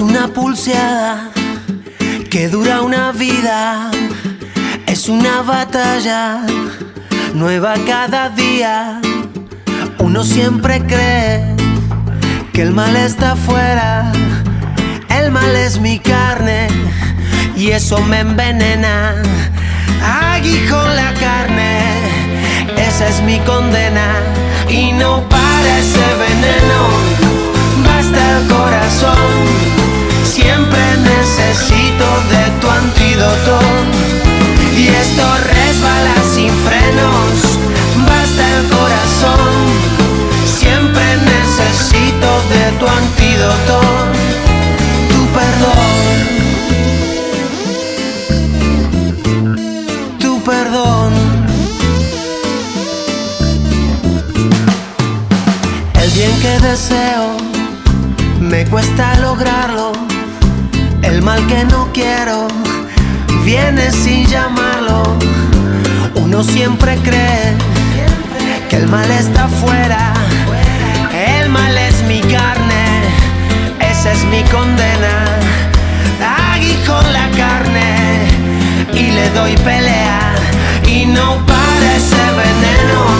Es una pulseada que dura una vida. Es una batalla nueva cada día. Uno siempre cree que el mal está afuera. El mal es mi carne y eso me envenena. Aguijón la carne, esa es mi condena. Y no para ese veneno, basta el corazón. El bien que deseo me cuesta lograrlo. El mal que no quiero viene sin llamarlo. Uno siempre cree que el mal está afuera. El mal es mi carne, esa es mi condena. Aguijón la carne y le doy pelea. Y no para veneno.